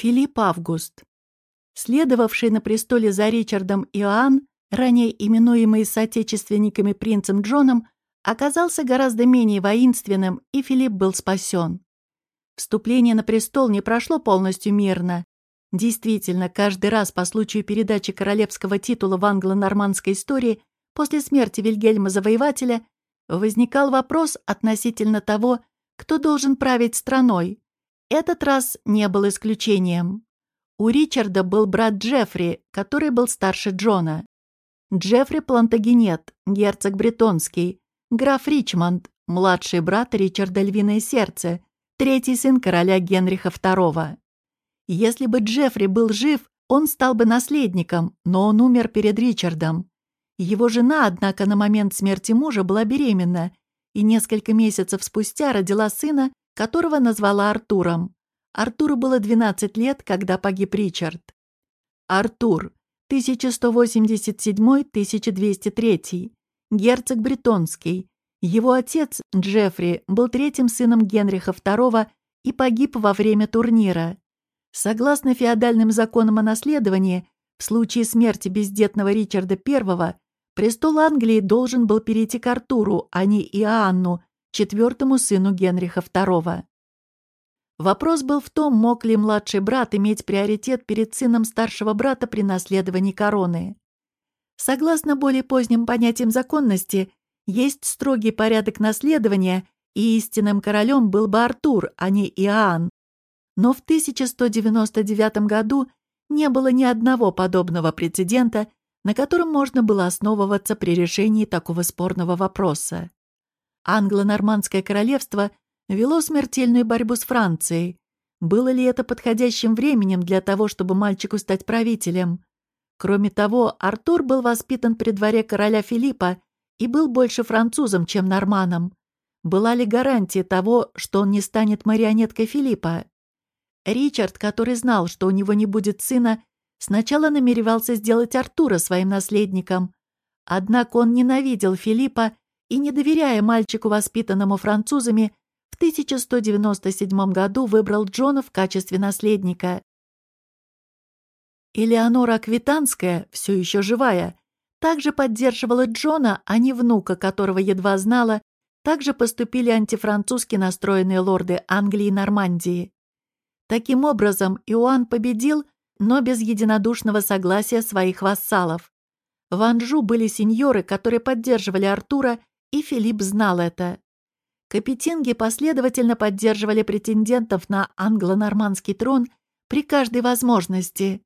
Филипп Август. Следовавший на престоле за Ричардом Иоанн, ранее именуемый соотечественниками принцем Джоном, оказался гораздо менее воинственным, и Филипп был спасен. Вступление на престол не прошло полностью мирно. Действительно, каждый раз по случаю передачи королевского титула в англо-нормандской истории после смерти Вильгельма Завоевателя возникал вопрос относительно того, кто должен править страной. Этот раз не был исключением. У Ричарда был брат Джеффри, который был старше Джона. Джеффри Плантагенет, герцог Бретонский, граф Ричмонд, младший брат Ричарда Львиное Сердце, третий сын короля Генриха II. Если бы Джеффри был жив, он стал бы наследником, но он умер перед Ричардом. Его жена, однако, на момент смерти мужа была беременна и несколько месяцев спустя родила сына, которого назвала Артуром. Артуру было 12 лет, когда погиб Ричард. Артур, 1187-1203, герцог Бретонский. Его отец, Джеффри, был третьим сыном Генриха II и погиб во время турнира. Согласно феодальным законам о наследовании, в случае смерти бездетного Ричарда I престол Англии должен был перейти к Артуру, а не Иоанну, четвертому сыну Генриха II. Вопрос был в том, мог ли младший брат иметь приоритет перед сыном старшего брата при наследовании короны. Согласно более поздним понятиям законности, есть строгий порядок наследования, и истинным королем был бы Артур, а не Иоанн. Но в 1199 году не было ни одного подобного прецедента, на котором можно было основываться при решении такого спорного вопроса. Англо-нормандское королевство вело смертельную борьбу с Францией. Было ли это подходящим временем для того, чтобы мальчику стать правителем? Кроме того, Артур был воспитан при дворе короля Филиппа и был больше французом, чем норманом. Была ли гарантия того, что он не станет марионеткой Филиппа? Ричард, который знал, что у него не будет сына, сначала намеревался сделать Артура своим наследником. Однако он ненавидел Филиппа и, не доверяя мальчику, воспитанному французами, в 1197 году выбрал Джона в качестве наследника. Элеонора Аквитанская, все еще живая, также поддерживала Джона, а не внука, которого едва знала, также поступили антифранцузски настроенные лорды Англии и Нормандии. Таким образом, Иоанн победил, но без единодушного согласия своих вассалов. В Анжу были сеньоры, которые поддерживали Артура, и Филипп знал это. Капетинги последовательно поддерживали претендентов на англо-нормандский трон при каждой возможности.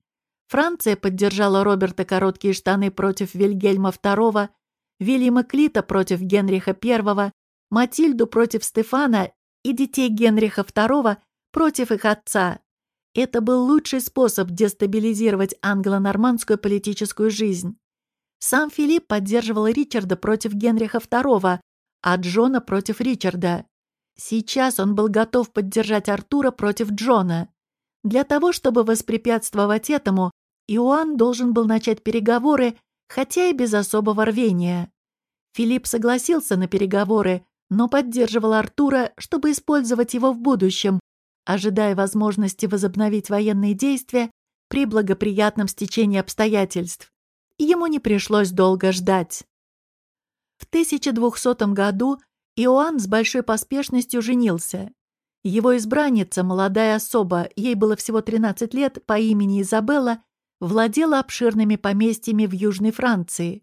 Франция поддержала Роберта Короткие штаны против Вильгельма II, Вильяма Клита против Генриха I, Матильду против Стефана и детей Генриха II против их отца. Это был лучший способ дестабилизировать англо-нормандскую политическую жизнь. Сам Филипп поддерживал Ричарда против Генриха II, а Джона против Ричарда. Сейчас он был готов поддержать Артура против Джона. Для того, чтобы воспрепятствовать этому, Иоанн должен был начать переговоры, хотя и без особого рвения. Филипп согласился на переговоры, но поддерживал Артура, чтобы использовать его в будущем, ожидая возможности возобновить военные действия при благоприятном стечении обстоятельств. Ему не пришлось долго ждать. В 1200 году Иоанн с большой поспешностью женился. Его избранница, молодая особа, ей было всего 13 лет, по имени Изабелла, владела обширными поместьями в Южной Франции.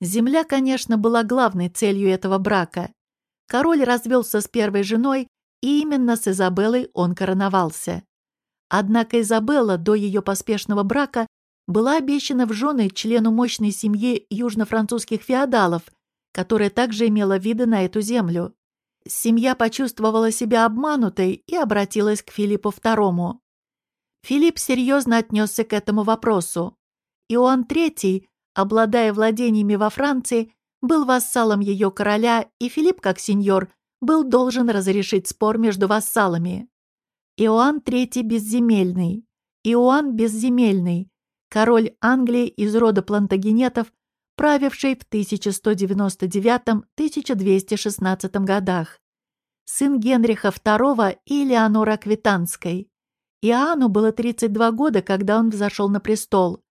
Земля, конечно, была главной целью этого брака. Король развелся с первой женой и именно с Изабеллой он короновался. Однако Изабелла до ее поспешного брака была обещана в жены члену мощной семьи южно-французских феодалов, которая также имела виды на эту землю. Семья почувствовала себя обманутой и обратилась к Филиппу II. Филипп серьезно отнесся к этому вопросу. Иоанн III, обладая владениями во Франции, был вассалом ее короля, и Филипп, как сеньор, был должен разрешить спор между вассалами. Иоанн III безземельный, Иоанн безземельный, король Англии из рода плантагенетов, правивший в 1199-1216 годах, сын Генриха II и Леонора Аквитанской. Иоанну было 32 года, когда он взошел на престол.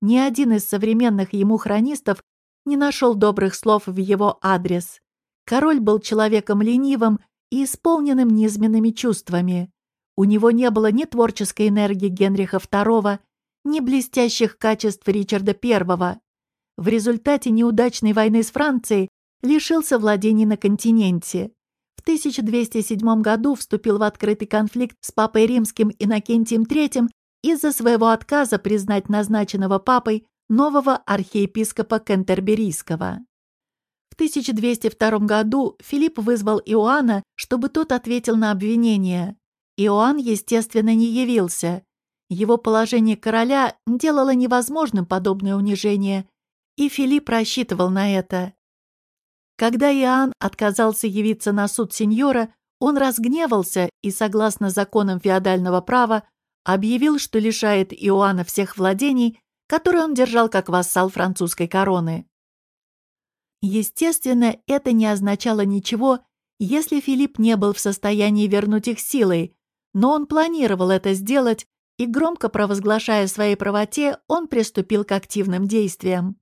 Ни один из современных ему хронистов не нашел добрых слов в его адрес. Король был человеком ленивым и исполненным низменными чувствами. У него не было ни творческой энергии Генриха II, ни блестящих качеств Ричарда I. В результате неудачной войны с Францией лишился владений на континенте. В 1207 году вступил в открытый конфликт с папой римским Иннокентием III из-за своего отказа признать назначенного папой нового архиепископа Кентерберийского. В 1202 году Филипп вызвал Иоанна, чтобы тот ответил на обвинение. Иоанн, естественно, не явился. Его положение короля делало невозможным подобное унижение, и Филипп рассчитывал на это. Когда Иоанн отказался явиться на суд сеньора, он разгневался и, согласно законам феодального права, объявил, что лишает Иоанна всех владений, которые он держал как вассал французской короны. Естественно, это не означало ничего, если Филипп не был в состоянии вернуть их силой, но он планировал это сделать, и, громко провозглашая своей правоте, он приступил к активным действиям.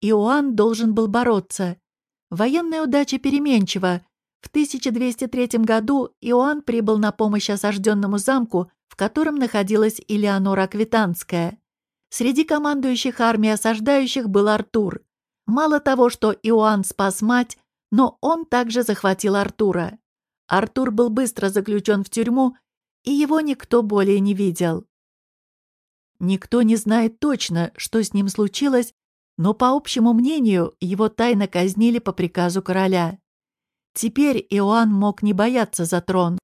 Иоанн должен был бороться. Военная удача переменчива. В 1203 году Иоанн прибыл на помощь осажденному замку, в котором находилась Элеонора Аквитанская. Среди командующих армией осаждающих был Артур. Мало того, что Иоанн спас мать, но он также захватил Артура. Артур был быстро заключен в тюрьму и его никто более не видел. Никто не знает точно, что с ним случилось, но, по общему мнению, его тайно казнили по приказу короля. Теперь Иоанн мог не бояться за трон,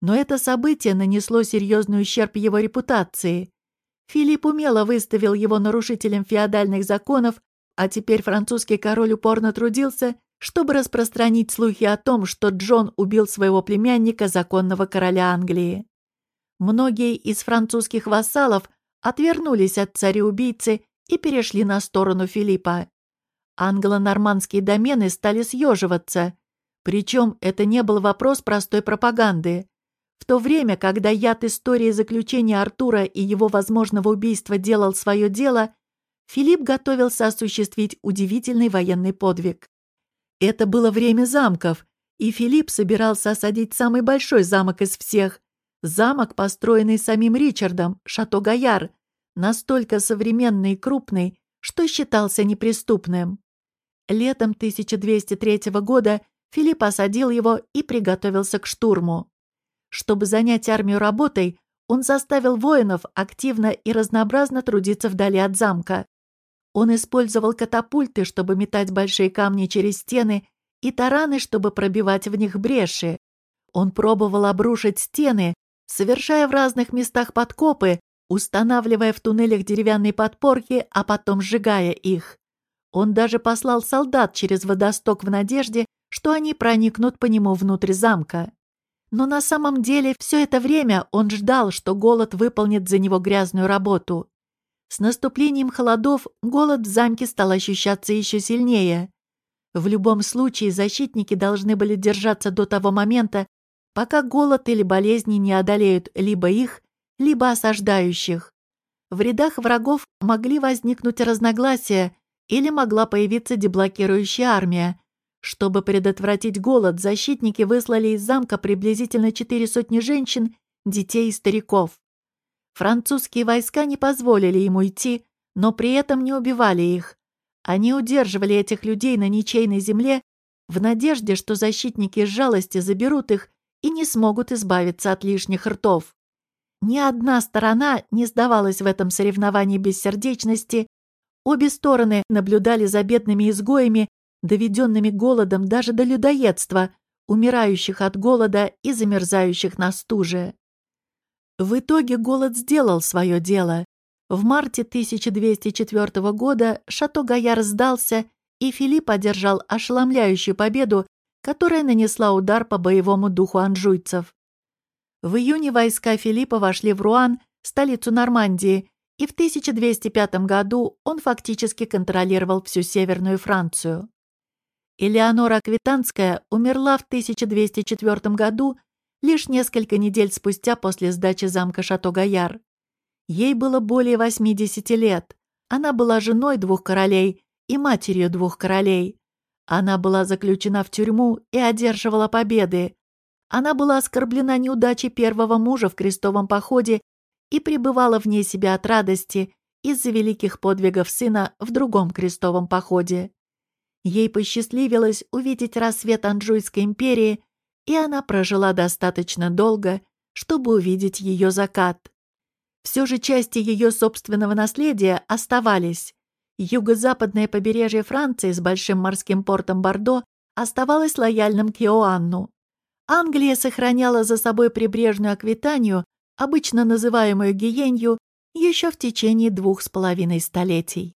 но это событие нанесло серьезный ущерб его репутации. Филипп умело выставил его нарушителем феодальных законов, а теперь французский король упорно трудился, чтобы распространить слухи о том, что Джон убил своего племянника, законного короля Англии. Многие из французских вассалов отвернулись от царя-убийцы и перешли на сторону Филиппа. Англо-нормандские домены стали съеживаться. Причем это не был вопрос простой пропаганды. В то время, когда яд истории заключения Артура и его возможного убийства делал свое дело, Филипп готовился осуществить удивительный военный подвиг. Это было время замков, и Филипп собирался осадить самый большой замок из всех Замок, построенный самим Ричардом, Шато-Гаяр, настолько современный и крупный, что считался неприступным. Летом 1203 года Филипп осадил его и приготовился к штурму. Чтобы занять армию работой, он заставил воинов активно и разнообразно трудиться вдали от замка. Он использовал катапульты, чтобы метать большие камни через стены, и тараны, чтобы пробивать в них бреши. Он пробовал обрушить стены, совершая в разных местах подкопы, устанавливая в туннелях деревянные подпорки, а потом сжигая их. Он даже послал солдат через водосток в надежде, что они проникнут по нему внутрь замка. Но на самом деле все это время он ждал, что голод выполнит за него грязную работу. С наступлением холодов голод в замке стал ощущаться еще сильнее. В любом случае защитники должны были держаться до того момента, пока голод или болезни не одолеют либо их, либо осаждающих. В рядах врагов могли возникнуть разногласия или могла появиться деблокирующая армия. Чтобы предотвратить голод, защитники выслали из замка приблизительно четыре сотни женщин, детей и стариков. Французские войска не позволили им уйти, но при этом не убивали их. Они удерживали этих людей на ничейной земле в надежде, что защитники из жалости заберут их и не смогут избавиться от лишних ртов. Ни одна сторона не сдавалась в этом соревновании бессердечности, обе стороны наблюдали за бедными изгоями, доведенными голодом даже до людоедства, умирающих от голода и замерзающих на стуже. В итоге голод сделал свое дело. В марте 1204 года Шато-Гаяр сдался, и Филипп одержал ошеломляющую победу которая нанесла удар по боевому духу анжуйцев. В июне войска Филиппа вошли в Руан, столицу Нормандии, и в 1205 году он фактически контролировал всю Северную Францию. Элеонора Аквитанская умерла в 1204 году, лишь несколько недель спустя после сдачи замка Шато-Гаяр. Ей было более 80 лет. Она была женой двух королей и матерью двух королей. Она была заключена в тюрьму и одерживала победы. Она была оскорблена неудачей первого мужа в крестовом походе и пребывала вне себя от радости из-за великих подвигов сына в другом крестовом походе. Ей посчастливилось увидеть рассвет Анжуйской империи, и она прожила достаточно долго, чтобы увидеть ее закат. Все же части ее собственного наследия оставались. Юго-западное побережье Франции с большим морским портом Бордо оставалось лояльным к Иоанну. Англия сохраняла за собой прибрежную Аквитанию, обычно называемую Гиенью, еще в течение двух с половиной столетий.